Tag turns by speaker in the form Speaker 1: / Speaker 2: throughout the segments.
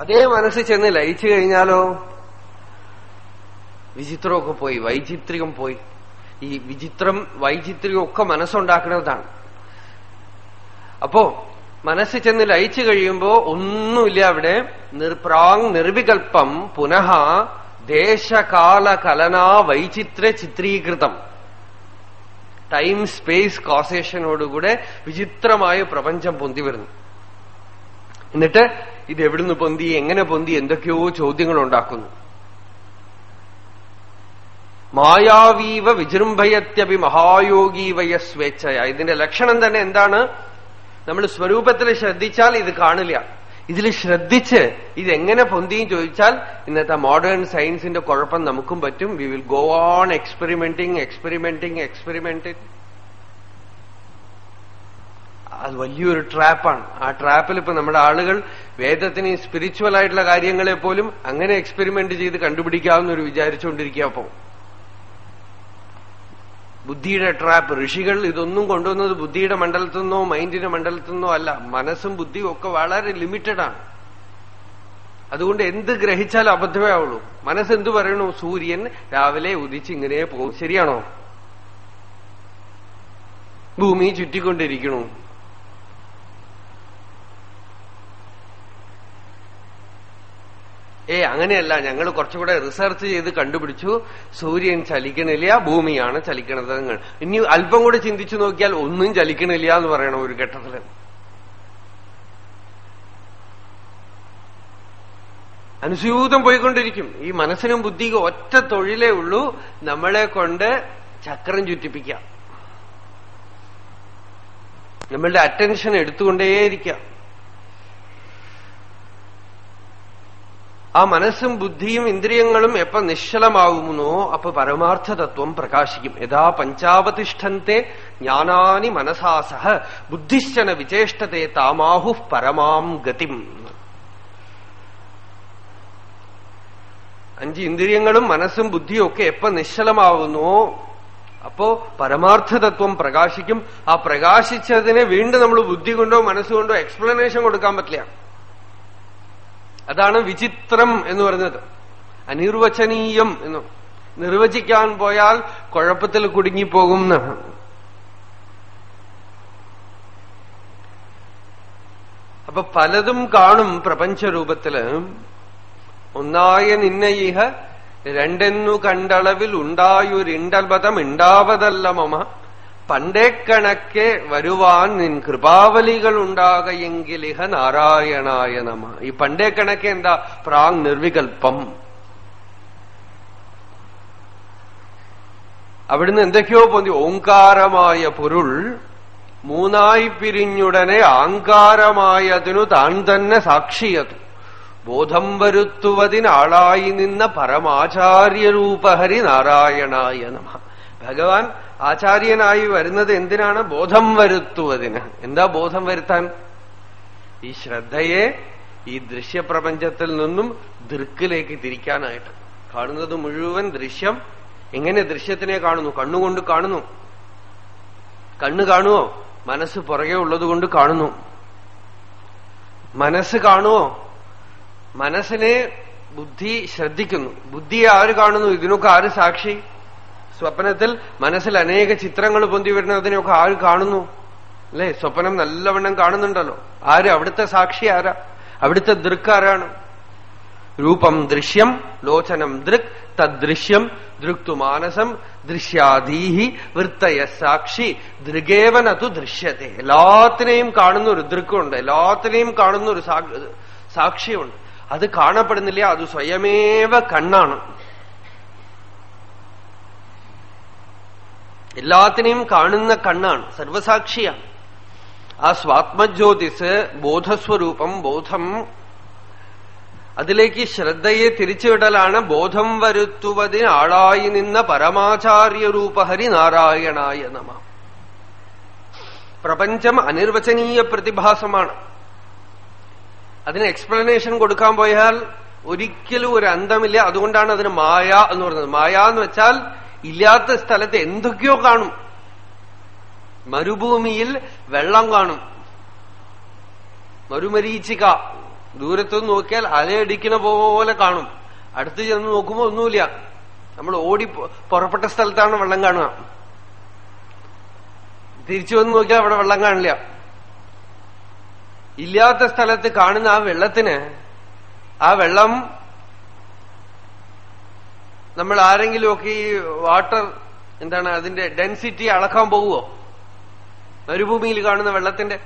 Speaker 1: അതേ മനസ്സ് ചെന്ന് ലയിച്ചു കഴിഞ്ഞാലോ? വിചിത്രമൊക്കെ പോയി വൈചിത്രികം പോയി. ഈ വിചിത്രം വൈചിത്രികം ഒക്കെ മനസ്സുണ്ടാക്കുന്നതാണ് അപ്പോ മനസ്സ് ചെന്ന് ലയിച്ചു കഴിയുമ്പോ ഒന്നുമില്ല അവിടെ. നിർപ്രാങ് നിർവികൽപ്പം പുനഃ ദേശകാല കലനാ വൈചിത്ര ചിത്രീകൃതം. ടൈം സ്പേസ് കോസേഷനോടുകൂടെ വിചിത്രമായ പ്രപഞ്ചം പൊന്തി വരുന്നു. എന്നിട്ട് ഇത് എവിടുന്ന് പൊന്തി എങ്ങനെ പൊന്തി എന്തൊക്കെയോ ചോദ്യങ്ങൾ ഉണ്ടാക്കുന്നു മായാവീവ വിജൃംഭയത്യപി മഹായോഗീവയ സ്വേച്ഛയ. ഇതിന്റെ ലക്ഷണം തന്നെ എന്താണ്? നമ്മൾ സ്വരൂപത്തിൽ ശ്രദ്ധിച്ചാൽ ഇത് കാണില്ല. ഇതിൽ ശ്രദ്ധിച്ച് ഇതെങ്ങനെ പൊന്തിയും ചോദിച്ചാൽ ഇന്നത്തെ മോഡേൺ സയൻസിന്റെ കുഴപ്പം നമുക്കും പറ്റും. We will go on experimenting experimenting experimenting അത് വലിയൊരു ട്രാപ്പാണ്. ആ ട്രാപ്പിൽ ഇപ്പൊ നമ്മുടെ ആളുകൾ വേദത്തിന് സ്പിരിച്വൽ ആയിട്ടുള്ള കാര്യങ്ങളെ പോലും അങ്ങനെ എക്സ്പെരിമെന്റ് ചെയ്ത് കണ്ടുപിടിക്കാവുന്ന ഒരു വിചാരിച്ചുകൊണ്ടിരിക്കുക അപ്പോ ബുദ്ധിയുടെ ട്രാപ്പ് ഋഷികൾ ഇതൊന്നും കൊണ്ടുവന്നത് ബുദ്ധിയുടെ മണ്ഡലത്തിൽ നിന്നോ മൈൻഡിന്റെ മണ്ഡലത്തിൽ നിന്നോ അല്ല. മനസ്സും ബുദ്ധിയും ഒക്കെ വളരെ ലിമിറ്റഡാണ് അതുകൊണ്ട് എന്ത് ഗ്രഹിച്ചാലും അബദ്ധമേ ആവുള്ളൂ മനസ്സെന്ത് പറയണു? സൂര്യൻ രാവിലെ ഉദിച്ച് ഇങ്ങനെ പോകും. ശരിയാണോ? ഭൂമി ചുറ്റിക്കൊണ്ടിരിക്കണു. ഏ അങ്ങനെയല്ല. ഞങ്ങൾ കുറച്ചുകൂടെ റിസർച്ച് ചെയ്ത് കണ്ടുപിടിച്ചു. സൂര്യൻ ചലിക്കണില്ല ഭൂമിയാണ് ചലിക്കണത് ഇനി അല്പം കൂടെ ചിന്തിച്ചു നോക്കിയാൽ ഒന്നും ചലിക്കണില്ല എന്ന് പറയണം ഒരു ഘട്ടത്തിൽ. അനുസ്യൂതം പോയിക്കൊണ്ടിരിക്കും. ഈ മനസ്സിനും ബുദ്ധിക്കും ഒറ്റ തൊഴിലേ ഉള്ളൂ. നമ്മളെ കൊണ്ട് ചക്രം ചുറ്റിപ്പിക്കാം. നമ്മളുടെ അറ്റൻഷൻ എടുത്തുകൊണ്ടേയിരിക്കാം. ആ മനസ്സും ബുദ്ധിയും ഇന്ദ്രിയങ്ങളും എപ്പൊ നിശ്ചലമാവുന്നോ അപ്പൊ പരമാർത്ഥ തത്വം പ്രകാശിക്കും. യഥാ പഞ്ചാവതിഷ്ഠന്തെ ജ്ഞാനാനി മനസാസഹ ബുദ്ധിശ്ചന വിചേഷ്ടത്തെ താമാഹു പരമാം ഗതിം. അഞ്ച് ഇന്ദ്രിയങ്ങളും മനസ്സും ബുദ്ധിയും ഒക്കെ എപ്പൊ നിശ്ചലമാകുന്നുവോ അപ്പോ പരമാർത്ഥ തത്വം പ്രകാശിക്കും. ആ പ്രകാശിച്ചതിനെ വീണ്ടും നമ്മൾ ബുദ്ധി കൊണ്ടോ മനസ്സുകൊണ്ടോ എക്സ്പ്ലനേഷൻ കൊടുക്കാൻ പറ്റില്ല. അതാണ് വിചിത്രം എന്ന് പറഞ്ഞത് അനിർവചനീയം എന്ന്. നിർവചിക്കാൻ പോയാൽ കുഴപ്പത്തിൽ കുടുങ്ങിപ്പോകും എന്നാണ് അപ്പൊ പലതും കാണും പ്രപഞ്ചരൂപത്തിൽ. ഒന്നായ നിന്നയിഹ രണ്ടെന്നു കണ്ടളവിൽ ഉണ്ടായൊരിണ്ടൽപതം ഉണ്ടാവതല്ല മമ. പണ്ടേ കണക്കെ വരുവാൻ നിൻ കൃപാവലികൾ ഉണ്ടാകയെങ്കിലിഹ നാരായണായ നമ. ഈ പണ്ടേ കണക്കെ എന്താ? പ്രാങ് നിർവികൽപ്പം. അവിടുന്ന് എന്തൊക്കെയോ പൊന്തി ഓങ്കാരമായ പൊരുൾ മൂന്നായി പിരിഞ്ഞുടനെ ആങ്കാരമായതിനു താൻ തന്നെ സാക്ഷിയതു. ബോധം വരുത്തുവതിനാളായി നിന്ന പരമാചാര്യരൂപഹരി നാരായണായ നമ. ഭഗവാൻ ആചാര്യനായി വരുന്നത് എന്തിനാണ്? ബോധം വരുത്തുവതിന്. എന്താ ബോധം വരുത്താൻ? ഈ ശ്രദ്ധയെ ഈ ദൃശ്യപ്രപഞ്ചത്തിൽ നിന്നും ദൃക്കിലേക്ക് തിരിക്കാനായിട്ട്. കാണുന്നത് മുഴുവൻ ദൃശ്യം എങ്ങനെ ദൃശ്യത്തിനെ കാണുന്നു? കണ്ണുകൊണ്ട് കാണുന്നു. കണ്ണ് കാണുവോ? മനസ്സ് പുറകെ ഉള്ളതുകൊണ്ട് കാണുന്നു. മനസ്സ് കാണുവോ? മനസ്സിനെ ബുദ്ധി ശ്രദ്ധിക്കുന്നു. ബുദ്ധിയെ ആര് കാണുന്നു? ഇതിനൊക്കെ ആര് സാക്ഷി? സ്വപ്നത്തിൽ മനസ്സിൽ അനേക ചിത്രങ്ങൾ പൊന്തി വരുന്നതിനെയൊക്കെ ആര് കാണുന്നു? അല്ലെ? സ്വപ്നം നല്ലവണ്ണം കാണുന്നുണ്ടല്ലോ. ആര്? അവിടുത്തെ സാക്ഷി ആരാ? അവിടുത്തെ ദൃക്ക് ആരാണ്? രൂപം ദൃശ്യം ലോചനം ദൃക് തദ്ദൃശ്യം ദൃക്തു മാനസം ദൃശ്യാധീഹി വൃത്തയ സാക്ഷി ദൃഗേവനതു ദൃശ്യത്തെ. എല്ലാത്തിനെയും കാണുന്ന ഒരു ദൃക്കുണ്ട് എല്ലാത്തിനെയും കാണുന്ന ഒരു സാക്ഷിയുണ്ട്. അത് കാണപ്പെടുന്നില്ല അത് സ്വയമേവ കണ്ണാണ്. എല്ലാത്തിനെയും കാണുന്ന കണ്ണാണ് സർവസാക്ഷിയാണ് ആ സ്വാത്മജ്യോതിസ് ബോധസ്വരൂപം ബോധം. അതിലേക്ക് ശ്രദ്ധയെ തിരിച്ചുവിടലാണ് ബോധം വരുത്തുവതിന് ആളായി നിന്ന പരമാചാര്യരൂപഹരി നാരായണായ നമ. പ്രപഞ്ചം അനിർവചനീയ പ്രതിഭാസമാണ്. അതിന് എക്സ്പ്ലനേഷൻ കൊടുക്കാൻ പോയാൽ ഒരിക്കലും ഒരു അന്തമില്ല. അതുകൊണ്ടാണ് അതിന് മായ എന്ന് പറയുന്നത് മായ എന്ന് വെച്ചാൽ ഇല്ലാത്ത സ്ഥലത്ത് എന്തൊക്കെയോ കാണും. മരുഭൂമിയിൽ വെള്ളം കാണും. മരുമരീച്ചിക. ദൂരത്തുനിന്ന് നോക്കിയാൽ അലയടിക്കണ പോലെ കാണും. അടുത്ത് ചെന്ന് നോക്കുമ്പോ ഒന്നുമില്ല. നമ്മൾ ഓടി പുറപ്പെട്ട സ്ഥലത്താണ് വെള്ളം കാണുക. തിരിച്ചു വന്ന് നോക്കിയാൽ അവിടെ വെള്ളം കാണില്ല. ഇല്ലാത്ത സ്ഥലത്ത് കാണുന്ന ആ വെള്ളത്തിന് ആ വെള്ളം നമ്മൾ ആരെങ്കിലുമൊക്കെ ഈ വാട്ടർ എന്താണ് അതിന്റെ ഡെൻസിറ്റി അളക്കാൻ പോവുമോ മരുഭൂമിയിൽ കാണുന്ന വെള്ളത്തിന്റെ?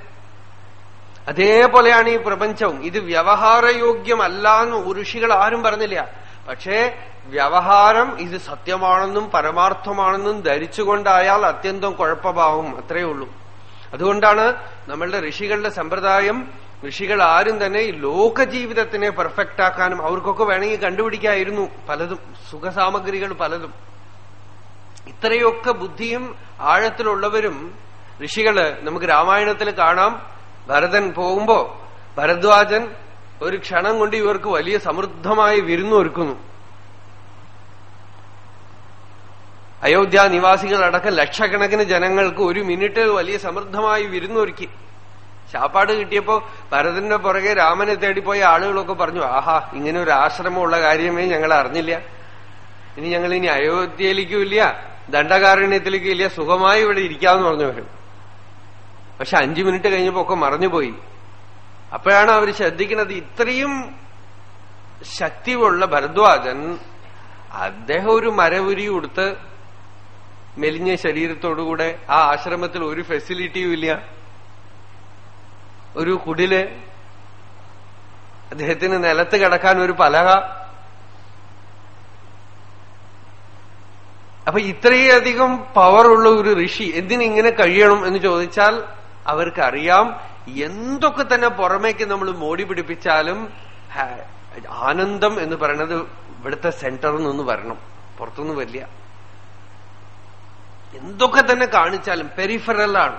Speaker 1: അതേപോലെയാണ് ഈ പ്രപഞ്ചവും. ഇത് വ്യവഹാരയോഗ്യമല്ല എന്ന് ഋഷികൾ ആരും പറഞ്ഞില്ല. പക്ഷേ വ്യവഹാരം ഇത് സത്യമാണെന്നും പരമാർത്ഥമാണെന്നും ധരിച്ചുകൊണ്ടായാൽ അത്യന്തം കുഴപ്പമാവും. അത്രയേ ഉള്ളൂ. അതുകൊണ്ടാണ് നമ്മളുടെ ഋഷികളുടെ സമ്പ്രദായം ഋഷികൾ ആരും തന്നെ ഈ ലോകജീവിതത്തിനെ പെർഫെക്റ്റ് ആക്കാനും അവർക്കൊക്കെ വേണമെങ്കിൽ കണ്ടുപിടിക്കായിരുന്നു പലതും. സുഖസാമഗ്രികൾ പലതും. ഇത്രയൊക്കെ ബുദ്ധിയും ആഴത്തിലുള്ളവരും ഋഷികൾ നമുക്ക് രാമായണത്തിൽ കാണാം. ഭരതൻ പോകുമ്പോ ഭരദ്വാജൻ ഒരു ക്ഷണം കൊണ്ട് ഇവർക്ക് വലിയ സമൃദ്ധമായ വിരുന്നൊരുക്കുന്നു അയോധ്യ നിവാസികളടക്കം ലക്ഷക്കണക്കിന് ജനങ്ങൾക്ക് ഒരു മിനിറ്റ് വലിയ സമൃദ്ധമായി വിരുന്നൊരുക്കി. ശാപ്പാട് കിട്ടിയപ്പോ ഭരതന്റെ പുറകെ രാമനെ തേടിപ്പോയ ആളുകളൊക്കെ പറഞ്ഞു ആഹാ ഇങ്ങനെ ഒരു ആശ്രമമുള്ള കാര്യമേ ഞങ്ങൾ അറിഞ്ഞില്ല. ഇനി ഞങ്ങൾ ഇനി അയോധ്യയിലേക്കും ഇല്ല ദണ്ഡകാരണ്യത്തിലേക്കും ഇല്ല സുഖമായി ഇവിടെ ഇരിക്കാമെന്ന് പറഞ്ഞു വരും പക്ഷെ അഞ്ചു മിനിറ്റ് കഴിഞ്ഞപ്പോ ഒക്കെ മറഞ്ഞുപോയി അപ്പോഴാണ് അവർ ശ്രദ്ധിക്കുന്നത് ഇത്രയും ശക്തിയുള്ള ഭരദ്വാജൻ അദ്ദേഹം ഒരു മരവുരി കൊടുത്ത് മെലിഞ്ഞ ശരീരത്തോടുകൂടെ ആ ആശ്രമത്തിൽ ഒരു ഫെസിലിറ്റിയും ഇല്ല. ഒരു കുടിൽ അദ്ദേഹത്തിന് നിലത്ത് കിടക്കാൻ ഒരു പലക. അപ്പൊ ഇത്രയധികം പവറുള്ള ഒരു ഋഷി എന്തിനിങ്ങനെ കഴിയണം എന്ന് ചോദിച്ചാൽ അവർക്കറിയാം എന്തൊക്കെ തന്നെ പുറമേക്ക് നമ്മൾ മോടി പിടിപ്പിച്ചാലും ആനന്ദം എന്ന് പറയുന്നത് ഇവിടുത്തെ സെന്ററിൽ നിന്ന് വരണം. പുറത്തുനിന്ന് വരില്ല. എന്തൊക്കെ തന്നെ കാണിച്ചാലും പെരിഫറലാണ്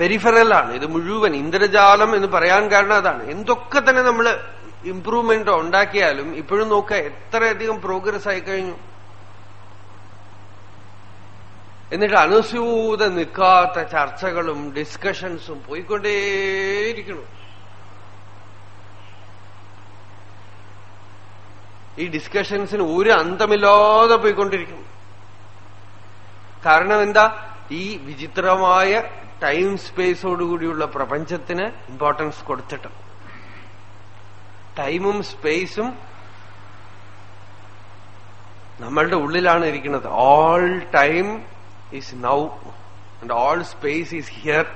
Speaker 1: പെരിഫറലാണ് ഇത് മുഴുവൻ ഇന്ദ്രജാലം എന്ന് പറയാൻ കാരണം അതാണ്. എന്തൊക്കെ തന്നെ നമ്മൾ ഇംപ്രൂവ്മെന്റ് ഉണ്ടാക്കിയാലും ഇപ്പോഴും നോക്കുക എത്രയധികം പ്രോഗ്രസ് ആയി കഴിഞ്ഞു. എന്നിട്ട് അനുസ്യൂത നിൽക്കാത്ത ചർച്ചകളും ഡിസ്കഷൻസും പോയിക്കൊണ്ടേയിരിക്കണം ഈ ഡിസ്കഷൻസിന് ഒരു അന്തമില്ലാതെ പോയിക്കൊണ്ടിരിക്കുന്നു. കാരണം എന്താ? ഈ വിചിത്രമായ ടൈം സ്പേസോടുകൂടിയുള്ള പ്രപഞ്ചത്തിന് ഇമ്പോർട്ടൻസ് കൊടുത്തിട്ട്. ടൈമും സ്പേസും നമ്മളുടെ ഉള്ളിലാണ് ഇരിക്കുന്നത്. All time is now and all space is here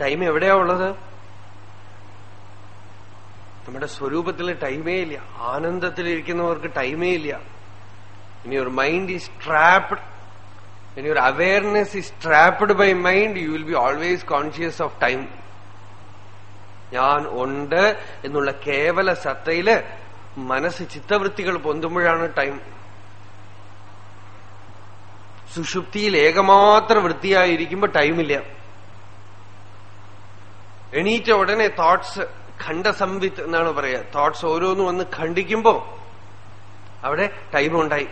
Speaker 1: time എവിടെയാ ഉള്ളത്? നമ്മുടെ സ്വരൂപത്തിൽ ടൈമേ ഇല്ല. ആനന്ദത്തിലിരിക്കുന്നവർക്ക് ടൈമേ ഇല്ല. ഇനി ഒരു mind is trapped when your awareness is trapped by mind you will be always conscious of time. ഞാൻ ഉണ്ട് എന്നുള്ള കേവല സത്തയിൽ മനസ്സ് ചിത്തവൃത്തികൾ പൊന്തുമ്പോഴാണ് ടൈം സുഷുപ്തിയിൽ ഏകമാത്ര വൃത്തിയായിരിക്കുമ്പോ ടൈമില്ല എണീറ്റ ഉടനെ തോട്ട്സ് ഖണ്ഡസംവിത്ത് എന്നാണ് പറയുക തോട്ട്സ് ഓരോന്നും വന്ന് ഖണ്ഡിക്കുമ്പോ അവിടെ ടൈം ഉണ്ടായി.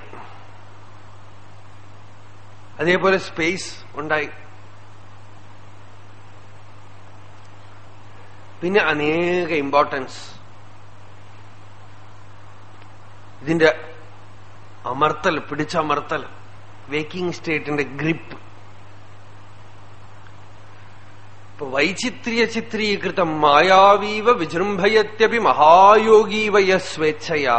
Speaker 1: അതേപോലെ സ്പേസ് ഉണ്ടായി. പിന്നെ അനേക ഇമ്പോർട്ടൻസ് ഇതിന്റെ അമർത്തൽ പിടിച്ചമർത്തൽ വേക്കിംഗ് സ്റ്റേറ്റിന്റെ ഗ്രിപ്പ് ഇപ്പൊ വൈചിത്ര്യ ചിത്രീകൃതം മായാവീവ വിജൃംഭയത്യപി മഹായോഗീവയ സ്വേച്ഛയാ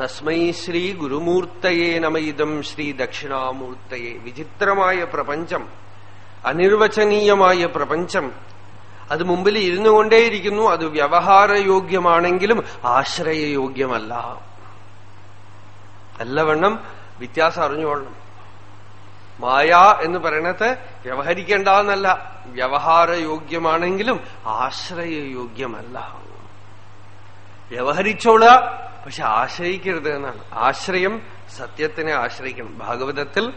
Speaker 1: തസ്മൈ ശ്രീ ഗുരുമൂർത്തയെ നമയിതം ശ്രീ ദക്ഷിണാമൂർത്തയെ. വിചിത്രമായ പ്രപഞ്ചം അനിർവചനീയമായ പ്രപഞ്ചം. അത് മുമ്പിൽ ഇരുന്നു കൊണ്ടേയിരിക്കുന്നു. അത് വ്യവഹാരയോഗ്യമാണെങ്കിലും ആശ്രയയോഗ്യമല്ല. നല്ലവണ്ണം വ്യത്യാസം അറിഞ്ഞുകൊള്ളണം. മായ എന്ന് പറയണത് വ്യവഹരിക്കേണ്ട വ്യവഹാരയോഗ്യമാണെങ്കിലും ആശ്രയയോഗ്യമല്ല. വ്യവഹരിച്ചോളുക. പക്ഷെ ആശ്രയിക്കരുത് എന്നാണ്. ആശ്രയം സത്യത്തിനെ ആശ്രയിക്കണം ഭാഗവതത്തിൽ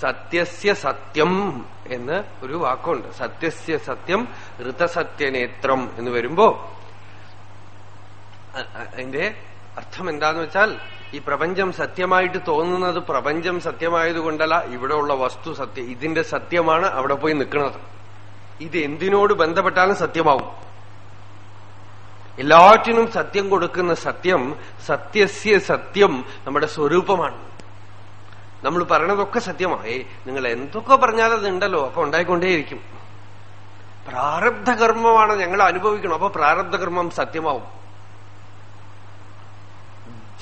Speaker 1: സത്യസ്യ സത്യം എന്ന് ഒരു വാക്കുണ്ട്. സത്യസ്യ സത്യം ഋതസത്യനേത്രം എന്ന് വരുമ്പോ അതിന്റെ അർത്ഥം എന്താന്ന് വെച്ചാൽ ഈ പ്രപഞ്ചം സത്യമായിട്ട് തോന്നുന്നത് പ്രപഞ്ചം സത്യമായതുകൊണ്ടല്ല ഇവിടെയുള്ള വസ്തു സത്യം ഇതിന്റെ സത്യമാണ് അവിടെ പോയി നിൽക്കുന്നത്. ഇത് എന്തിനോട് ബന്ധപ്പെട്ടാലും സത്യമാവും. എല്ലാറ്റിനും സത്യം കൊടുക്കുന്ന സത്യം സത്യസ്യ സത്യം നമ്മുടെ സ്വരൂപമാണ്. നമ്മൾ പറയണതൊക്കെ സത്യമായി. നിങ്ങൾ എന്തൊക്കെ പറഞ്ഞാലും ഉണ്ടല്ലോ അപ്പൊ ഉണ്ടായിക്കൊണ്ടേയിരിക്കും. പ്രാരബ്ധകർമ്മമാണ് ഞങ്ങൾ അനുഭവിക്കണം. അപ്പൊ പ്രാരബ്ധകർമ്മം സത്യമാവും.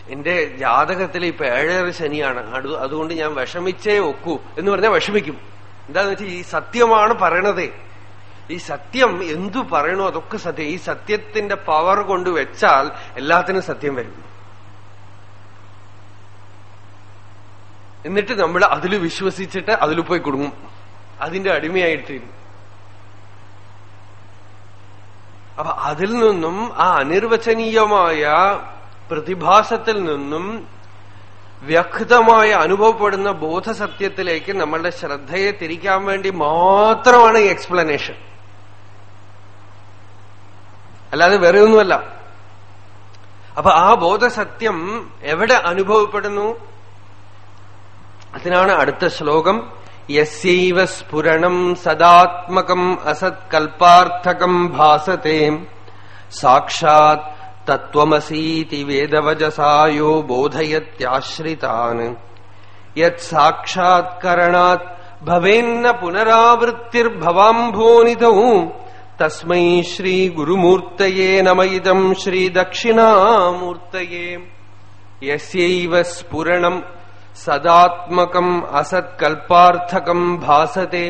Speaker 1: എന്റെ ജാതകത്തിൽ ഇപ്പൊ ഏഴര ശനിയാണ്. അതുകൊണ്ട് ഞാൻ വിഷമിച്ചേ ഒക്കൂ. എന്ന് പറഞ്ഞാൽ വിഷമിക്കും. എന്താന്ന് വെച്ചാൽ ഈ സത്യമാണ് പറയണതേ. ഈ സത്യം എന്തു പറയണോ അതൊക്കെ സത്യം. ഈ സത്യത്തിന്റെ പവർ കൊണ്ട് വെച്ചാൽ എല്ലാത്തിനും സത്യം വരും. എന്നിട്ട് നമ്മൾ അതിൽ വിശ്വസിച്ചിട്ട് അതിൽ പോയി കുടുങ്ങും. അതിന്റെ അടിമയായിട്ടിരുന്നു അപ്പൊ അതിൽ നിന്നും ആ അനിർവചനീയമായ പ്രതിഭാസത്തിൽ നിന്നും വ്യക്തമായി അനുഭവപ്പെടുന്ന ബോധസത്യത്തിലേക്ക് നമ്മളുടെ ശ്രദ്ധയെ തിരിക്കാൻ വേണ്ടി മാത്രമാണ് ഈ എക്സ്പ്ലനേഷൻ അല്ലാതെ വേറെ ഒന്നുമല്ല. അപ്പൊ ആ ബോധസത്യം എവിടെ അനുഭവപ്പെടുന്നു? അതിനാണ് അടുത്ത ശ്ലോകം. യസ്യൈവ സ്ഫുരണം സദാത്മകം അസത്കൽപ്പാർത്ഥകം ഭാസത്തെ. സാക്ഷാത് തത്വമസീതി വേദവജസായോ ബോധയത്യാശ്രിതാൻ. യത് സാക്ഷാത്കരണാത് ഭവേന്ന പുനരാവൃത്തിർഭവാംഭോനിതൗ. തസ്മൈ ശ്രീഗുരുമൂർത്തയേ നമയിതം ശ്രീ ദക്ഷിണാമൂർത്തയേ. യസ്യൈവ സ്ഫുരണം സദാത്മകം അസത്കൽപ്പാർത്ഥകം ഭാസത്തെ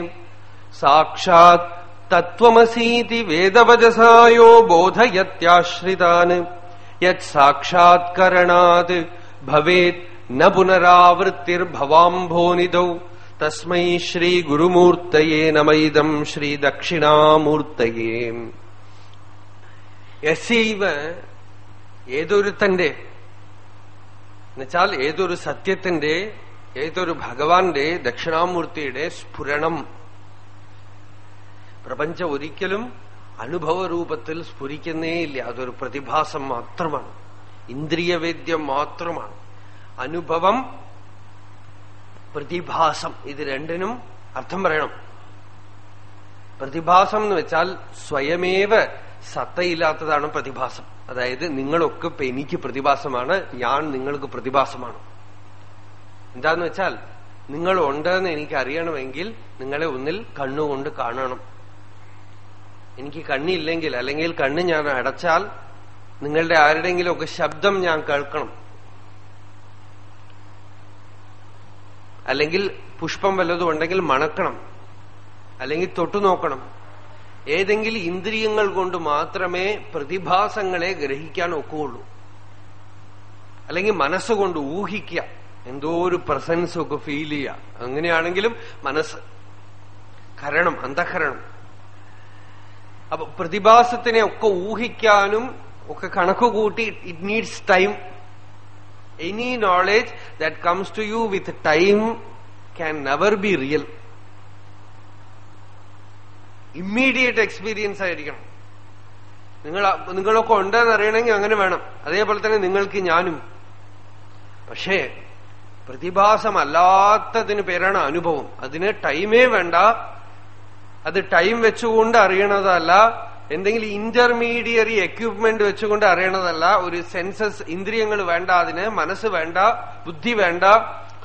Speaker 1: സാക്ഷാത് തത്വമസീതി വേദവജസായോ ബോധയത്യാശ്രിതാന്. യത് സാക്ഷാത്കരണാത് ഭവേത് ന പുനരാവൃത്തിർഭവാംഭോനിധൗ തസ്മൈ ശ്രീ ഗുരുമൂർത്തയേ നമൈതം ശ്രീ ദക്ഷിണാമൂർത്തയേ. യസൈവ ഏതൊരുത്തന്റെ? എന്നുവെച്ചാൽ ഏതൊരു സത്യത്തിന്റെ ഏതൊരു ഭഗവാന്റെ ദക്ഷിണാമൂർത്തിയുടെ സ്ഫുരണം. പ്രപഞ്ചം ഒരിക്കലും അനുഭവ അനുഭവരൂപത്തിൽ സ്ഫുരിക്കുന്നേയില്ല അതൊരു പ്രതിഭാസം മാത്രമാണ്. ഇന്ദ്രിയവേദ്യം മാത്രമാണ്. അനുഭവം പ്രതിഭാസം. ഇത് രണ്ടിനും അർത്ഥം പറയണം. പ്രതിഭാസം എന്ന് വെച്ചാൽ സ്വയമേവ സത്തയില്ലാത്തതാണ് പ്രതിഭാസം. അതായത് നിങ്ങളൊക്കെ ഇപ്പൊ എനിക്ക് പ്രതിഭാസമാണ് ഞാൻ നിങ്ങൾക്ക് പ്രതിഭാസമാണ്. എന്താന്ന് വെച്ചാൽ നിങ്ങൾ ഉണ്ടെന്ന് എനിക്ക് അറിയണമെങ്കിൽ നിങ്ങളെ ഒന്നിൽ കണ്ണുകൊണ്ട് കാണണം. എനിക്ക് കണ്ണില്ലെങ്കിൽ അല്ലെങ്കിൽ കണ്ണ് ഞാൻ അടച്ചാൽ നിങ്ങളുടെ ആരുടെങ്കിലും ഒക്കെ ശബ്ദം ഞാൻ കേൾക്കണം. അല്ലെങ്കിൽ പുഷ്പം വല്ലതും ഉണ്ടെങ്കിൽ മണക്കണം. അല്ലെങ്കിൽ തൊട്ടു നോക്കണം. ഏതെങ്കിലും ഇന്ദ്രിയങ്ങൾ കൊണ്ട് മാത്രമേ പ്രതിഭാസങ്ങളെ ഗ്രഹിക്കാൻ ഒക്കുകയുള്ളൂ. അല്ലെങ്കിൽ മനസ്സുകൊണ്ട് ഊഹിക്കുക. എന്തോ ഒരു പ്രസൻസ് ഒക്കെ ഫീൽ ചെയ്യുക. അങ്ങനെയാണെങ്കിലും മനസ്സ്. കരണം അന്തഃകരണം അപ്പൊ പ്രതിഭാസത്തിനെ ഒക്കെ ഊഹിക്കാനും ഒക്കെ കണക്കുകൂട്ടി it needs time any knowledge that comes to you with time can never be real immediate experience ആയിരിക്കണം. നിങ്ങൾ നിങ്ങളൊക്കെ ഉണ്ടെന്ന് അറിയണമെങ്കിൽ അങ്ങനെ വേണം. അതേപോലെ തന്നെ നിങ്ങൾക്ക് ഞാനും. പക്ഷേ പ്രതിഭാസമല്ലാത്തതിന് പേരാണ് അനുഭവം. അതിന് ടൈമേ വേണ്ട. അത് ടൈം വെച്ചുകൊണ്ട് അറിയണതല്ല. എന്തെങ്കിലും ഇന്റർമീഡിയറി എക്യുപ്മെന്റ് വെച്ചുകൊണ്ട് അറിയണതല്ല ഒരു സെൻസസ് ഇന്ദ്രിയങ്ങൾ വേണ്ട അതിന് മനസ്സ് വേണ്ട ബുദ്ധി വേണ്ട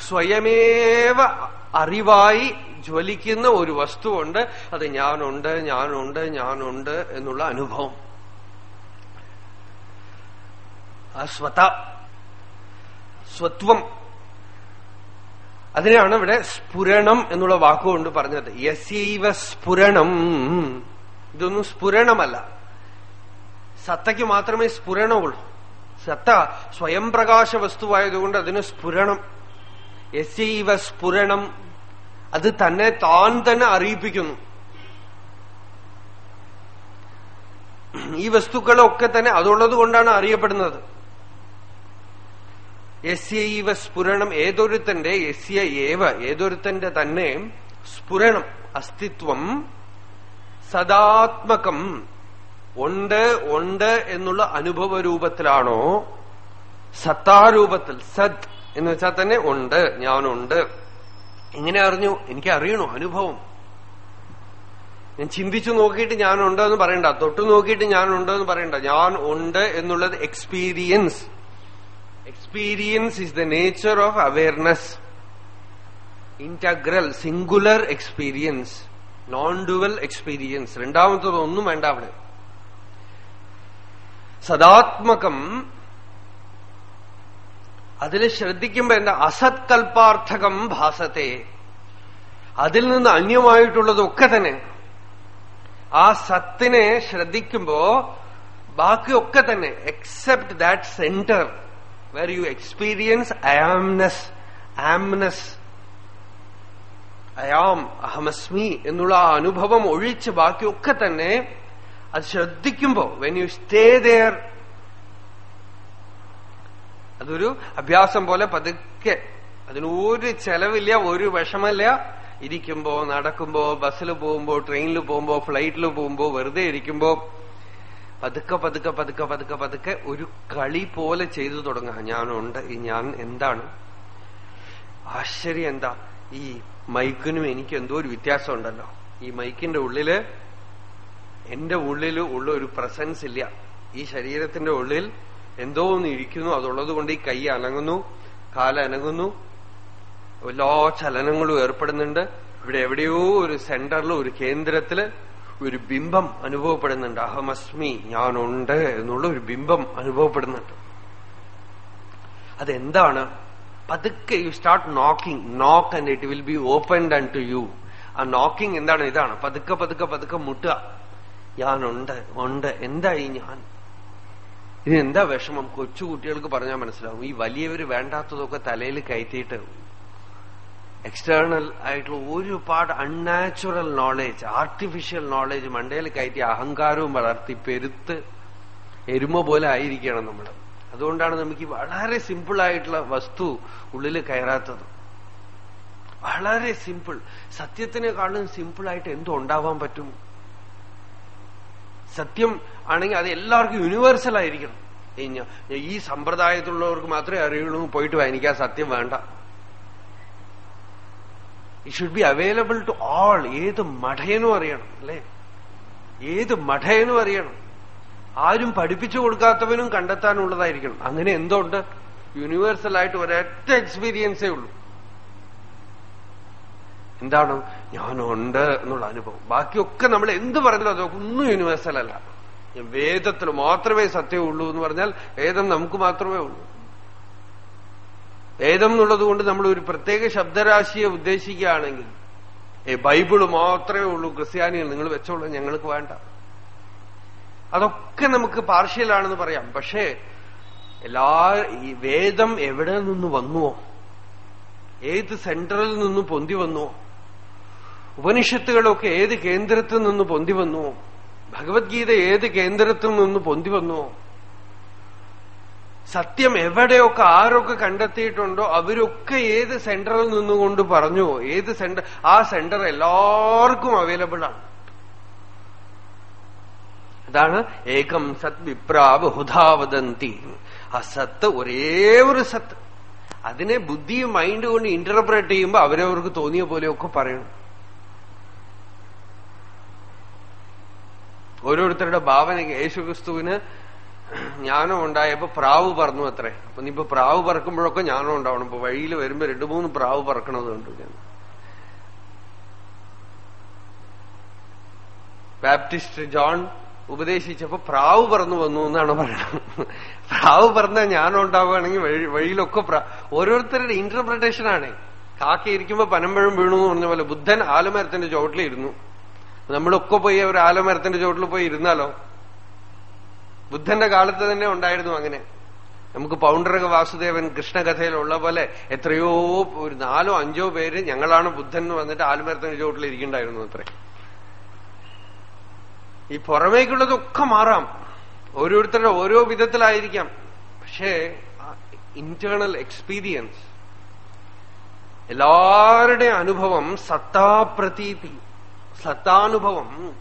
Speaker 1: സ്വയമേവ അറിവായി ജ്വലിക്കുന്ന ഒരു വസ്തുവുണ്ട്. അത് ഞാനുണ്ട് ഞാനുണ്ട് ഞാനുണ്ട് എന്നുള്ള അനുഭവം. അസ്വത സ്വത സ്വത്വം. അതിനെയാണ് ഇവിടെ സ്ഫുരണം എന്നുള്ള വാക്കുകൊണ്ട് പറഞ്ഞത്. യസൈവ സ്ഫുരണം. ഇതൊന്നും സ്ഫുരണമല്ല. സത്തയ്ക്ക് മാത്രമേ സ്ഫുരണമുള്ളൂ. സത്ത സ്വയം പ്രകാശ വസ്തുവായതുകൊണ്ട് അതിന് സ്ഫുരണം. യസൈവ സ്ഫുരണം. അത് തന്നെ താൻ തന്നെ അറിയിപ്പിക്കുന്നു. ഈ വസ്തുക്കളൊക്കെ തന്നെ അതുള്ളത് കൊണ്ടാണ് അറിയപ്പെടുന്നത്. യസ്യൈവ സ്ഫുരണം. ഏതൊരുത്തന്റെ യസ്യ ഏവ ഏതൊരുത്തന്റെ തന്നെ സ്ഫുരണം അസ്തിത്വം സദാത്മകം. ഉണ്ട് ഉണ്ട് എന്നുള്ള അനുഭവ രൂപത്തിലാണോ സത്താരൂപത്തിൽ സത് എന്ന് വെച്ചാൽ തന്നെ ഉണ്ട് ഞാനുണ്ട്. ഇങ്ങനെ അറിഞ്ഞു? എനിക്ക് അറിയണു അനുഭവം. ഞാൻ ചിന്തിച്ചു നോക്കിയിട്ട് ഞാനുണ്ട് എന്ന് പറയണ്ട. തൊട്ടു നോക്കിയിട്ട് ഞാനുണ്ട് എന്ന് പറയണ്ട. ഞാൻ ഉണ്ട് എന്നുള്ളത് experience experience is the nature of awareness integral singular experience non dual experience രണ്ടാമത്തത് ഒന്നും വേണ്ട അവിടെ. സദാത്മകം അതിൽ ശ്രദ്ധിക്കുമ്പോ എന്താ? അസത്കൽപ്പാർത്ഥകം ഭാസത്തെ. അതിൽ നിന്ന് അന്യമായിട്ടുള്ളതൊക്കെ തന്നെ. ആ സത്തിനെ ശ്രദ്ധിക്കുമ്പോ ബാക്കിയൊക്കെ തന്നെ except that centre where you experience amness amness I am അഹമസ്മി എന്നുള്ള ആ അനുഭവം ഒഴിച്ച് ബാക്കിയൊക്കെ തന്നെ അത് ശ്രദ്ധിക്കുമ്പോ വെൻ യു സ്റ്റേ ദയർ അതൊരു അഭ്യാസം പോലെ പതുക്കെ അതിനൊരു ചെലവില്ല ഒരു വിഷമല്ല. ഇരിക്കുമ്പോ നടക്കുമ്പോ ബസ്സിൽ പോകുമ്പോ ട്രെയിനിൽ പോകുമ്പോ ഫ്ലൈറ്റിൽ പോകുമ്പോ വെറുതെ ഇരിക്കുമ്പോ പതുക്കെ പതുക്കെ പതുക്കെ പതുക്കെ പതുക്കെ ഒരു കളി പോലെ ചെയ്തു തുടങ്ങാം ഞാനുണ്ട് ഞാൻ എന്താണ്? ആശ്ചര്യം എന്താ? ഈ മൈക്കിനും എനിക്ക് എന്തോ ഒരു വ്യത്യാസം ഉണ്ടല്ലോ ഈ മൈക്കിന്റെ ഉള്ളിൽ എന്റെ ഉള്ളിൽ ഉള്ള ഒരു പ്രസൻസ് ഇല്ല. ഈ ശരീരത്തിന്റെ ഉള്ളിൽ എന്തോ ഒന്ന് ഇരിക്കുന്നു. അതുള്ളത് കൊണ്ട് ഈ കൈ അനങ്ങുന്നു കാലനങ്ങുന്നു എല്ലാ ചലനങ്ങളും ഏർപ്പെടുന്നുണ്ട്. ഇവിടെ എവിടെയോ ഒരു സെന്ററിൽ ഒരു കേന്ദ്രത്തിൽ ഒരു ബിംബം അനുഭവപ്പെടുന്നുണ്ട്. അഹമസ്മി ഞാനുണ്ട് എന്നുള്ള ഒരു ബിംബം അനുഭവപ്പെടുന്നുണ്ട്. അതെന്താണ്? പതുക്കെ you start knocking knock and it will be opened and to you ആ നോക്കിംഗ് എന്താണ്? ഇതാണ്. പതുക്കെ പതുക്കെ പതുക്കെ മുട്ടുക. ഞാനുണ്ട് ഉണ്ട്. എന്തായി ഞാൻ? ഇതിനെന്താ വിഷമം? കൊച്ചു കുട്ടികൾക്ക് പറഞ്ഞാൽ മനസ്സിലാവും. ഈ വലിയവര് വേണ്ടാത്തതൊക്കെ തലയിൽ കയറ്റിയിട്ട് എക്സ്റ്റേണൽ ആയിട്ടുള്ള ഒരുപാട് അൺനാച്ചുറൽ നോളേജ് ആർട്ടിഫിഷ്യൽ നോളേജ് മണ്ടയിൽ കയറ്റി അഹങ്കാരവും വളർത്തി പെരുത്ത് എരുമ പോലെ ആയിരിക്കണം നമ്മൾ അതുകൊണ്ടാണ് നമുക്ക് വളരെ സിമ്പിളായിട്ടുള്ള വസ്തു ഉള്ളിൽ കയറാത്തത്. വളരെ സിമ്പിൾ സത്യത്തിനെക്കാളും സിമ്പിൾ ആയിട്ട് എന്തോ ഉണ്ടാവാൻ പറ്റും? സത്യം ആണെങ്കിൽ അത് എല്ലാവർക്കും യൂണിവേഴ്സൽ ആയിരിക്കണം. ഈ സമ്പ്രദായത്തിലുള്ളവർക്ക് മാത്രമേ അറിയുള്ളൂ പോയിട്ട് വാ എനിക്ക് ആ സത്യം വേണ്ട. It should be available to all ഏത് മഠയനും അറിയണം അല്ലേ? ഏത് മഠയനും അറിയണം. ആരും പഠിപ്പിച്ചു കൊടുക്കാത്തവനും കണ്ടെത്താനുള്ളതായിരിക്കണം. അങ്ങനെ എന്തുണ്ട്? യൂണിവേഴ്സൽ ആയിട്ട് ഒരൊറ്റ എക്സ്പീരിയൻസേ ഉള്ളൂ. എന്താണ്? ഞാനുണ്ട് എന്നുള്ള അനുഭവം. ബാക്കിയൊക്കെ നമ്മൾ എന്ത് പറഞ്ഞാലും അതൊക്കെ ഒന്നും യൂണിവേഴ്സൽ അല്ല വേദത്തിൽ മാത്രമേ സത്യമുള്ളൂ എന്ന് പറഞ്ഞാൽ വേദം നമുക്ക് മാത്രമേ ഉള്ളൂ. വേദം എന്നുള്ളത് കൊണ്ട് നമ്മൾ ഒരു പ്രത്യേക ശബ്ദരാശിയെ ഉദ്ദേശിക്കുകയാണെങ്കിൽ ഏ ബൈബിൾ മാത്രമേ ഉള്ളൂ ക്രിസ്ത്യാനികൾ നിങ്ങൾ വെച്ചോളൂ ഞങ്ങൾക്ക് വേണ്ട. അതൊക്കെ നമുക്ക് പാർഷ്യലാണെന്ന് പറയാം. പക്ഷേ എല്ലാ ഈ വേദം എവിടെ നിന്ന് വന്നുവോ ഏത് സെന്ററിൽ നിന്ന് പൊന്തി വന്നുവോ ഉപനിഷത്തുകളൊക്കെ ഏത് കേന്ദ്രത്തിൽ നിന്ന് പൊന്തി വന്നുവോ ഭഗവത്ഗീത ഏത് കേന്ദ്രത്തിൽ നിന്ന് പൊന്തി വന്നുവോ സത്യം എവിടെയൊക്കെ ആരൊക്കെ കണ്ടെത്തിയിട്ടുണ്ടോ അവരൊക്കെ ഏത് സെന്ററിൽ നിന്നുകൊണ്ട് പറഞ്ഞുവോ ഏത് സെന്റർ ആ സെന്റർ എല്ലാവർക്കും അവൈലബിൾ ആണ്. അതാണ് ഏകം സത് വിപ്രാ ബഹുധാവദന്തി ആ സത്ത് ഒരേ ഒരു സത്ത്. അതിനെ ബുദ്ധിയും മൈൻഡ് കൊണ്ട് ഇന്റർപ്രേറ്റ് ചെയ്യുമ്പോൾ അവരവർക്ക് തോന്നിയ പോലെയൊക്കെ പറയണം. ഓരോരുത്തരുടെ ഭാവന യേശുക്രിസ്തുവിന് ജ്ഞാനം ഉണ്ടായപ്പോ പ്രാവ് പറന്നു അത്രേ. അപ്പൊ നീ ഇപ്പൊ പ്രാവ് പറക്കുമ്പോഴൊക്കെ ജ്ഞാനം ഉണ്ടാവണം. ഇപ്പൊ വഴിയിൽ വരുമ്പോ രണ്ടു മൂന്ന് പ്രാവ് പറക്കണത് കണ്ടു ഞാൻ. ബാപ്റ്റിസ്റ്റ് ജോൺ ഉപദേശിച്ചപ്പോ പ്രാവ് പറന്നു വന്നു എന്നാണ് പറയുന്നത്. പ്രാവ് പറഞ്ഞ ഞാനുണ്ടാവുകയാണെങ്കിൽ വഴി വഴിയിലൊക്കെ ഓരോരുത്തരുടെ ഇന്റർപ്രിട്ടേഷൻ ആണ്. കാക്ക ഇരിക്കുമ്പോ പനമ്പഴം വീണു എന്ന് പറഞ്ഞ പോലെ ബുദ്ധൻ ആലമരത്തിന്റെ ചോട്ടിലിരുന്നു നമ്മളൊക്കെ പോയി ഒരു ആലമരത്തിന്റെ ചോട്ടിൽ പോയി ഇരുന്നാലോ? ബുദ്ധന്റെ കാലത്ത് തന്നെ ഉണ്ടായിരുന്നു അങ്ങനെ. നമുക്ക് പൗണ്ടരക വാസുദേവൻ കൃഷ്ണകഥയിലുള്ള പോലെ എത്രയോ ഒരു നാലോ അഞ്ചോ പേര് ഞങ്ങളാണ് ബുദ്ധൻ എന്ന് വന്നിട്ട് ആലമരത്തിന്റെ ചോട്ടിൽ ഇരിക്കണ്ടായിരുന്നു അത്രേ. ഈ പുറമേക്കുള്ളതൊക്കെ മാറാം. ഓരോരുത്തരുടെ ഓരോ വിധത്തിലായിരിക്കാം. പക്ഷേ ഇന്റേണൽ എക്സ്പീരിയൻസ് എല്ലാവരുടെ അനുഭവം സത്താപ്രതീതി സത്താനുഭവം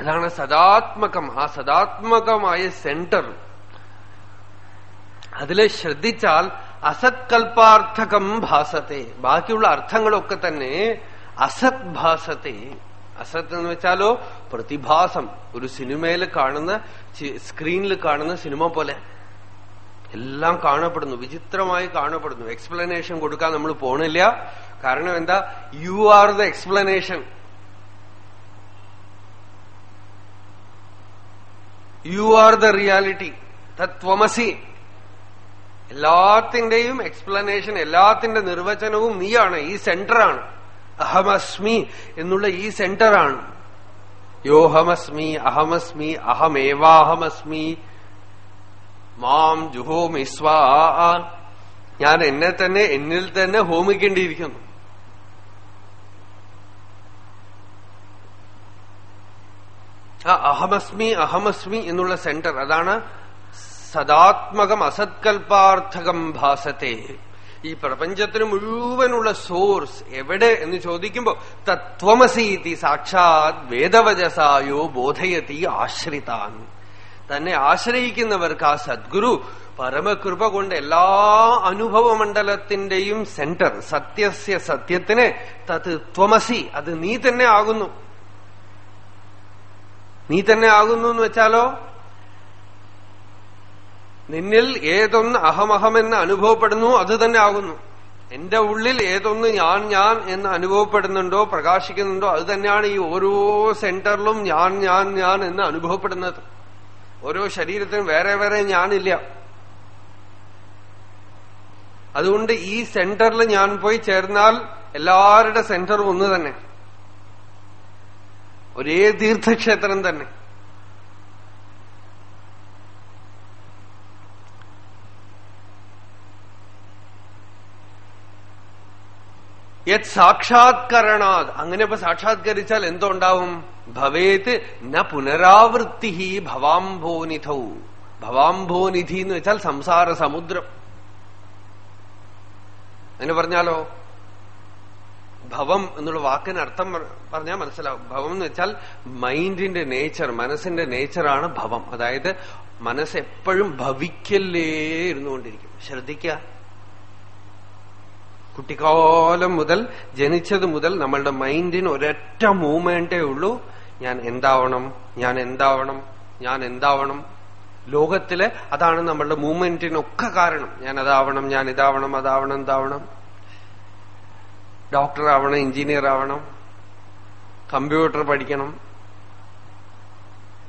Speaker 1: അതാണ് സദാത്മകം. ആ സദാത്മകമായ സെന്റർ അതിൽ ശ്രദ്ധിച്ചാൽ അസത്കൽപ്പാർത്ഥകം ഭാസത്തെ. ബാക്കിയുള്ള അർത്ഥങ്ങളൊക്കെ തന്നെ അസത് ഭാസത്തെ. അസത് എന്ന് വെച്ചാലോ പ്രതിഭാസം. ഒരു സിനിമയിൽ കാണുന്ന സ്ക്രീനിൽ കാണുന്ന സിനിമ പോലെ. എല്ലാം കാണപ്പെടുന്നു വിചിത്രമായി കാണപ്പെടുന്നു. എക്സ്പ്ലനേഷൻ കൊടുക്കാൻ നമ്മൾ പോണില്ല. കാരണം എന്താ? You are the explanation. You are the reality. തത്വമസി. എല്ലാത്തിന്റെയും എക്സ്പ്ലനേഷൻ എല്ലാത്തിന്റെ നിർവചനവും നീയാണ്. ഈ സെന്ററാണ്. അഹമസ്മി എന്നുള്ള ഈ സെന്ററാണ്. യോഹമസ്മി അഹമസ്മി അഹമേവാഹമസ്മി. മാം ജുഹോമി സ്വാ. ഞാൻ എന്നെ തന്നെ എന്നിൽ തന്നെ ഹോമിക്കേണ്ടിയിരിക്കുന്നു. ആ അഹമസ്മി അഹമസ്മി എന്നുള്ള സെന്റർ അതാണ് സദാത്മകം അസത്കൽപ്പാർത്ഥകം ഭാസത്തെ. ഈ പ്രപഞ്ചത്തിന് മുഴുവനുള്ള സോഴ്സ് എവിടെ എന്ന് ചോദിക്കുമ്പോ തത്വമസീതി സാക്ഷാത് വേദവചസായോ ബോധയതി ആശ്രിതാൻ. തന്നെ ആശ്രയിക്കുന്നവർക്ക് ആ സദ്ഗുരു പരമകൃപ കൊണ്ട് എല്ലാ അനുഭവമണ്ഡലത്തിന്റെയും സെന്റർ സത്യസ്യ സത്യത്തിന് തത് ത്വമസി അത് നീ തന്നെ ആകുന്നു. നീ തന്നെ ആകുന്നു എന്ന് വെച്ചാലോ? നിന്നിൽ ഏതൊന്ന് അഹമഹമെന്ന് അനുഭവപ്പെടുന്നു അത് തന്നെ ആകുന്നു. എന്റെ ഉള്ളിൽ ഏതൊന്ന് ഞാൻ ഞാൻ എന്ന് അനുഭവപ്പെടുന്നുണ്ടോ പ്രകാശിക്കുന്നുണ്ടോ അത് തന്നെയാണ് ഈ ഓരോ സെന്ററിലും ഞാൻ ഞാൻ ഞാൻ എന്ന് അനുഭവപ്പെടുന്നത്. ഓരോ ശരീരത്തിനും വേറെ വേറെ ഞാനില്ല. അതുകൊണ്ട് ഈ സെന്ററിൽ ഞാൻ പോയി ചേർന്നാൽ എല്ലാവരുടെ സെന്ററും ഒന്ന് തന്നെ. ഒരേ തീർത്ഥക്ഷേത്രം തന്നെ. യത് സാക്ഷാത്കരണാത്. അങ്ങനെ ഇപ്പൊ സാക്ഷാത്കരിച്ചാൽ എന്തുണ്ടാവും? ഭവേത് ന പുനരാവൃത്തി ഭവാംഭോനിധൗ. ഭവാംഭോനിധി എന്ന് വെച്ചാൽ സംസാര സമുദ്രം. അങ്ങനെ പറഞ്ഞാലോ? ഭവം എന്നുള്ള വാക്കിന് അർത്ഥം പറഞ്ഞാൽ മനസ്സിലാവും. ഭവം എന്ന് വെച്ചാൽ മൈൻഡിന്റെ നേച്ചർ മനസ്സിന്റെ നേച്ചറാണ് ഭവം. അതായത് മനസ്സ് എപ്പോഴും ഭവിക്കല്ലേ ഇരുന്നുകൊണ്ടിരിക്കും. ശ്രദ്ധിക്കുക. കുട്ടിക്കാലം മുതൽ ജനിച്ചത് മുതൽ നമ്മളുടെ മൈൻഡിന് ഒരൊറ്റ മൂവ്മെന്റേ ഉള്ളൂ. ഞാൻ എന്താവണം ഞാൻ എന്താവണം ഞാൻ എന്താവണം. ലോകത്തിൽ അതാണ് നമ്മളുടെ മൂവ്മെന്റിനൊക്കെ കാരണം. ഞാൻ അതാവണം ഞാൻ ഇതാവണം അതാവണം എന്താവണം ഡോക്ടർ ആവണം എഞ്ചിനീയർ ആവണം കമ്പ്യൂട്ടർ പഠിക്കണം.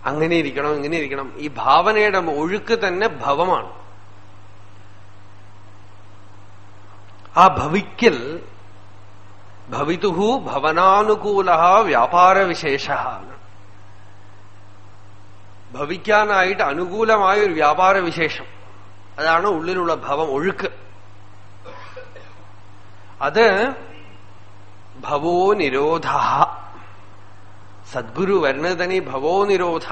Speaker 1: അങ്ങനെ ഇരിക്കണം ഇങ്ങനെ ഇരിക്കണം. ഈ ഭാവനയുടെ ഒഴുക്ക് തന്നെ ഭവമാണ്. ആ ഭവിക്കൽ ഭവിതുഹു ഭവനാനുകൂല വ്യാപാരവിശേഷ. ഭവിക്കാനായിട്ട് അനുകൂലമായ ഒരു വ്യാപാരവിശേഷം. അതാണ് ഉള്ളിലുള്ള ഭവം ഒഴുക്ക്. അത് ഭവോ നിരോധ സദ്ഗുരു വരുന്നത് തന്നെ ഭവോ നിരോധ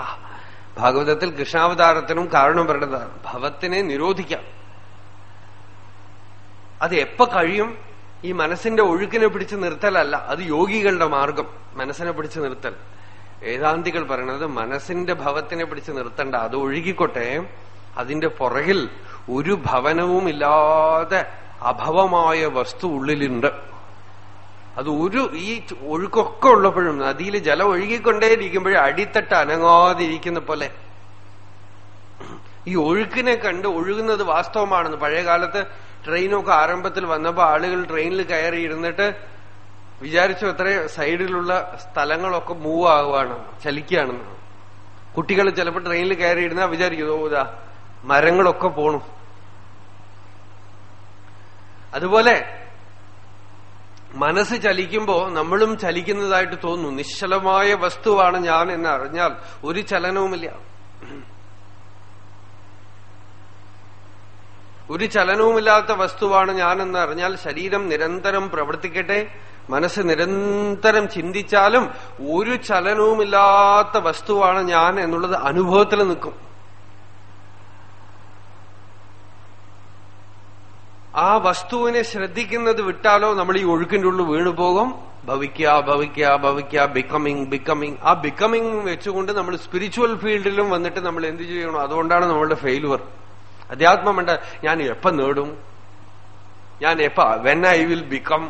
Speaker 1: ഭാഗവതത്തിൽ കൃഷ്ണാവതാരത്തിനും കാരണം പറയുന്നതാണ് ഭവത്തിനെ നിരോധിക്കാം. അത് എപ്പോ കഴിയും? ഈ മനസ്സിന്റെ ഒഴുക്കിനെ പിടിച്ച് നിർത്തലല്ല അത് യോഗികളുടെ മാർഗം മനസ്സിനെ പിടിച്ച് നിർത്തൽ. വേദാന്തികൾ പറയണത് മനസ്സിന്റെ ഭവത്തിനെ പിടിച്ച് നിർത്തണ്ട അത് ഒഴുകിക്കോട്ടെ. അതിന്റെ പുറകിൽ ഒരു ഭവനവും ഇല്ലാതെ അഭവമായ വസ്തു ഉള്ളിലുണ്ട്. അത് ഒരു ഈ ഒഴുക്കൊക്കെ ഉള്ളപ്പോഴും നദിയിൽ ജലം ഒഴുകിക്കൊണ്ടേയിരിക്കുമ്പോഴും അടിത്തട്ട് അനങ്ങാതിരിക്കുന്ന പോലെ ഈ ഒഴുക്കിനെ കണ്ട് ഒഴുകുന്നത് വാസ്തവമാണെന്ന്. പഴയ കാലത്ത് ട്രെയിനൊക്കെ ആരംഭത്തിൽ വന്നപ്പോൾ ആളുകൾ ട്രെയിനിൽ കയറി ഇരുന്നിട്ട് വിചാരിച്ചു അത്ര സൈഡിലുള്ള സ്ഥലങ്ങളൊക്കെ മൂവ് ആകുവാണ് ചലിക്കുകയാണെന്ന്. കുട്ടികൾ ചിലപ്പോൾ ട്രെയിനിൽ കയറി ഇരുന്നാൽ വിചാരിക്കും ഓ ഇതാ മരങ്ങളൊക്കെ പോണു. അതുപോലെ മനസ്സ് ചലിക്കുമ്പോ നമ്മളും ചലിക്കുന്നതായിട്ട് തോന്നുന്നു. നിശ്ചലമായ വസ്തുവാണ് ഞാൻ എന്ന് അറിഞ്ഞാൽ ഒരു ചലനവുമില്ല. ഒരു ചലനവുമില്ലാത്ത വസ്തുവാണ് ഞാനെന്ന് അറിഞ്ഞാൽ ശരീരം നിരന്തരം പ്രവർത്തിക്കട്ടെ മനസ്സ് നിരന്തരം ചിന്തിച്ചാലും ഒരു ചലനവുമില്ലാത്ത വസ്തുവാണ് ഞാൻ എന്നുള്ളത് അനുഭവത്തിൽ നിൽക്കും. ആ വസ്തുവിനെ ശ്രദ്ധിക്കുന്നത് വിട്ടാലോ നമ്മൾ ഈ ഒഴുക്കിന്റെ ഉള്ളിൽ വീണുപോകും ഭവിക്കുക ഭവിക്കുക ഭവിക്ക ബിക്കമിങ് ബിക്കമിങ് ആ ബിക്കമിങ് വെച്ചുകൊണ്ട് നമ്മൾ സ്പിരിച്വൽ ഫീൽഡിലും വന്നിട്ട് നമ്മൾ എന്ത് ചെയ്യണം? അതുകൊണ്ടാണ് നമ്മളുടെ ഫെയിലുവർ അധ്യാത്മമുണ്ട് ഞാൻ എപ്പ നേടും ഞാൻ എപ്പ വെൻ ഐ വിൽ ബിക്കം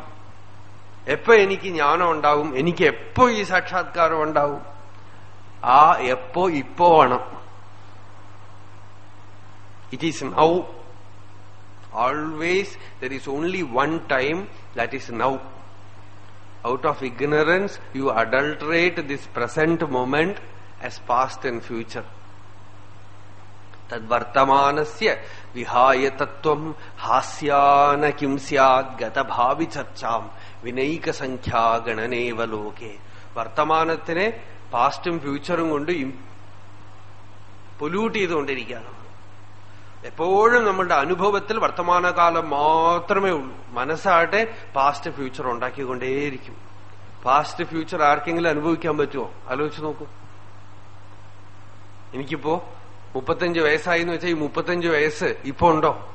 Speaker 1: എപ്പോ എനിക്ക് ജ്ഞാനം ഉണ്ടാവും എനിക്ക് എപ്പോ ഈ സാക്ഷാത്കാരം ഉണ്ടാവും ആ എപ്പോ ഇപ്പോ വേണം it is now always there is only one time that is now out of ignorance you adulterate this present moment as past and future തദ്വർത്തമാനസ്യ വിഹായ തത്വം ഹാസ്യാന കിം സ്യാത് ഗതഭാവി ചർച്ചാം വിനൈക സംഖ്യാഗണനേവ ലോകെ വർത്തമാനത്തിനെ പാസ്റ്റും ഫ്യൂച്ചറും കൊണ്ട് പൊല്യൂട്ട് ചെയ്തുകൊണ്ടിരിക്കുകയാണ് എപ്പോഴും നമ്മളുടെ അനുഭവത്തിൽ വർത്തമാനകാലം മാത്രമേ ഉള്ളൂ. മനസ്സാകട്ടെ പാസ്റ്റ് ഫ്യൂച്ചർ ഉണ്ടാക്കിക്കൊണ്ടേയിരിക്കും. പാസ്റ്റ് ഫ്യൂച്ചർ ആർക്കെങ്കിലും അനുഭവിക്കാൻ പറ്റുമോ ആലോചിച്ച് നോക്കൂ. എനിക്കിപ്പോ മുപ്പത്തഞ്ച് വയസ്സായി എന്ന് വെച്ചാൽ ഈ മുപ്പത്തഞ്ച് വയസ്സ് ഇപ്പൊ ഉണ്ടോ?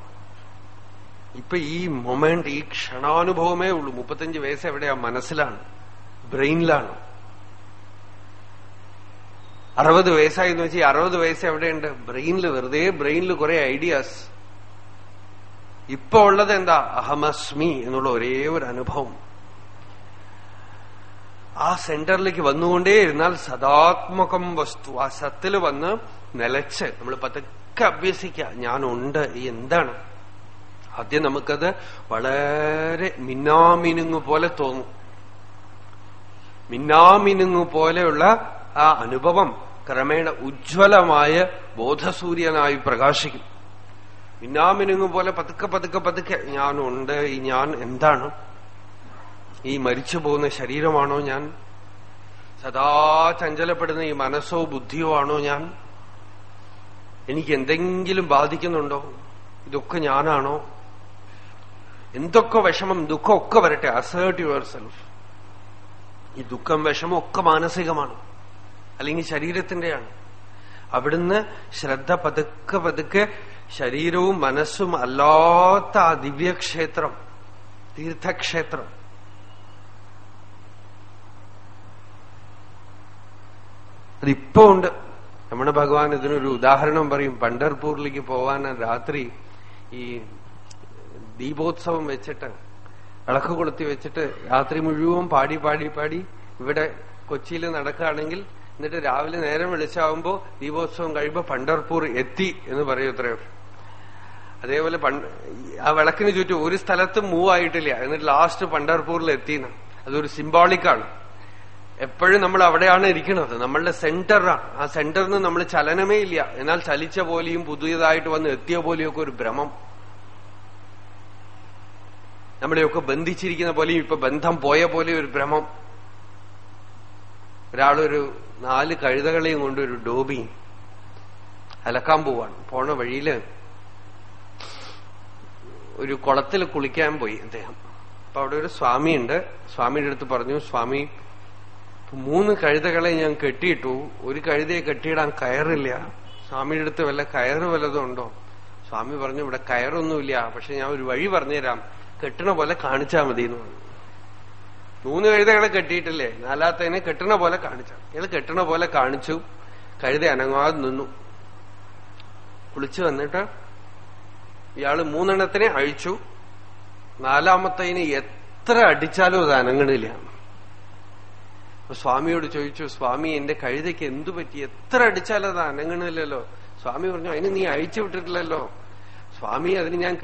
Speaker 1: ഇപ്പൊ ഈ മൊമെന്റ് ഈ ക്ഷണാനുഭവമേ ഉള്ളൂ. മുപ്പത്തഞ്ച് വയസ്സ് എവിടെയാ? മനസ്സിലാണ്. ബ്രെയിനിലാണ്. അറുപത് വയസ്സായി എന്ന് വെച്ചാൽ അറുപത് വയസ്സ് എവിടെയുണ്ട്? ബ്രെയിനിൽ വെറുതെ ബ്രെയിനിൽ കുറെ ഐഡിയാസ്. ഇപ്പൊ ഉള്ളത് എന്താ? അഹമസ്മി എന്നുള്ള ഒരേ ഒരു അനുഭവം. ആ സെന്ററിലേക്ക് വന്നുകൊണ്ടേ ഇരുന്നാൽ സദാത്മകം വസ്തു. ആ സത്തിൽ വന്ന് നിലച്ച് നമ്മൾ പതുക്കെ അഭ്യസിക്കുക. ഞാനുണ്ട് എന്താണ്? ആദ്യം നമുക്കത് വളരെ മിന്നാമിനുങ്ങു പോലെ തോന്നും. മിന്നാമിനുങ്ങു പോലെയുള്ള ആ അനുഭവം ക്രമേണ ഉജ്ജ്വലമായ ബോധസൂര്യനായി പ്രകാശിക്കും. മിന്നാമിനുങ്ങു പോലെ പതുക്കെ പതുക്കെ പതുക്കെ ഞാനുണ്ട് ഈ ഞാൻ എന്താണ്? ഈ മരിച്ചു പോകുന്ന ശരീരമാണോ ഞാൻ? സദാ ചഞ്ചലപ്പെടുന്ന ഈ മനസ്സോ ബുദ്ധിയോ ആണോ ഞാൻ? എനിക്ക് എന്തെങ്കിലും ബാധിക്കുന്നുണ്ടോ? ഇതൊക്കെ ഞാനാണോ? എന്തൊക്കെ വിഷമം ദുഃഖം ഒക്കെ വരട്ടെ അസേർട്ട് യുവർ സെൽഫ് ഈ ദുഃഖം വിഷമം ഒക്കെ മാനസികമാണ് അല്ലെങ്കിൽ ശരീരത്തിന്റെയാണ് അവിടുന്ന് ശ്രദ്ധ പതുക്കെ പതുക്കെ ശരീരവും മനസ്സും അല്ലാത്ത ആ ദിവ്യക്ഷേത്രം തീർത്ഥക്ഷേത്രം അതിപ്പോ ഉണ്ട് നമ്മുടെ ഭഗവാൻ ഇതിനൊരു ഉദാഹരണം പറയും. പണ്ടർപൂരിലേക്ക് പോവാൻ രാത്രി ഈ ദീപോത്സവം വെച്ചിട്ട് വിളക്ക് കൊളുത്തി വെച്ചിട്ട് രാത്രി മുഴുവൻ പാടി പാടി പാടി ഇവിടെ കൊച്ചിയിൽ നടക്കുകയാണെങ്കിൽ എന്നിട്ട് രാവിലെ നേരം വിളിച്ചാവുമ്പോ ദീപോത്സവം കഴിയുമ്പോ പണ്ടർപൂർ എത്തി എന്ന് പറയൂ പറയൂത്രയോ അതേപോലെ ആ വിളക്കിന് ചുറ്റും ഒരു സ്ഥലത്തും മൂവ് ആയിട്ടില്ല. എന്നിട്ട് ലാസ്റ്റ് പണ്ടർപൂരിൽ എത്തിന്ന് അതൊരു സിംബോളിക്കാണ് എപ്പോഴും നമ്മൾ അവിടെയാണ് ഇരിക്കുന്നത്. നമ്മളുടെ സെന്ററാണ് ആ സെന്ററിൽ നിന്ന് നമ്മൾ ചലനമേ ഇല്ല. എന്നാൽ ചലിച്ച പോലെയും പുതിയതായിട്ട് വന്ന് എത്തിയ പോലെയൊക്കെ ഒരു ഭ്രമം. നമ്മളെയൊക്കെ ബന്ധിച്ചിരിക്കുന്ന പോലെയും ഇപ്പൊ ബന്ധം പോയ പോലെ ഒരു ഭ്രമം. ഒരാളൊരു നാല് കഴുതകളെയും കൊണ്ട് ഒരു ഡോബി അലക്കാൻ പോവാണ്. പോണ വഴിയിൽ ഒരു കുളത്തിൽ കുളിക്കാൻ പോയി അദ്ദേഹം. അപ്പൊ അവിടെ ഒരു സ്വാമിയുണ്ട്. സ്വാമിയുടെ അടുത്ത് പറഞ്ഞു സ്വാമി മൂന്ന് കഴുതകളെ ഞാൻ കെട്ടിയിട്ടു ഒരു കഴുതയെ കെട്ടിയിടാൻ കയറില്ല. സ്വാമിയുടെ അടുത്ത് വല്ല കയറ് വല്ലതും ഉണ്ടോ? സ്വാമി പറഞ്ഞു ഇവിടെ കയറൊന്നുമില്ല. പക്ഷെ ഞാൻ ഒരു വഴി പറഞ്ഞുതരാം. കെട്ടണ പോലെ കാണിച്ചാൽ മതി എന്ന് പറഞ്ഞു. മൂന്ന് കഴുതകളെ കെട്ടിയിട്ടില്ലേ? നാലാത്തതിനെ കെട്ടണ പോലെ കാണിച്ചു. ഇയാൾ കെട്ടണ പോലെ കാണിച്ചു. കഴുത അനങ്ങാതെ നിന്നു. കുളിച്ചു വന്നിട്ട് ഇയാൾ മൂന്നെണ്ണത്തിനെ അഴിച്ചു. നാലാമത്തതിന് എത്ര അടിച്ചാലും അത് അനങ്ങണില്ല. അപ്പൊ സ്വാമിയോട് ചോദിച്ചു സ്വാമി എന്റെ കഴുതയ്ക്ക് എന്തു പറ്റി? എത്ര അടിച്ചാലതാ അനങ്ങണില്ലല്ലോ? സ്വാമി പറഞ്ഞു അതിന് നീ അഴിച്ചു വിട്ടിട്ടില്ലല്ലോ. സ്വാമി അതിന് ഞാൻ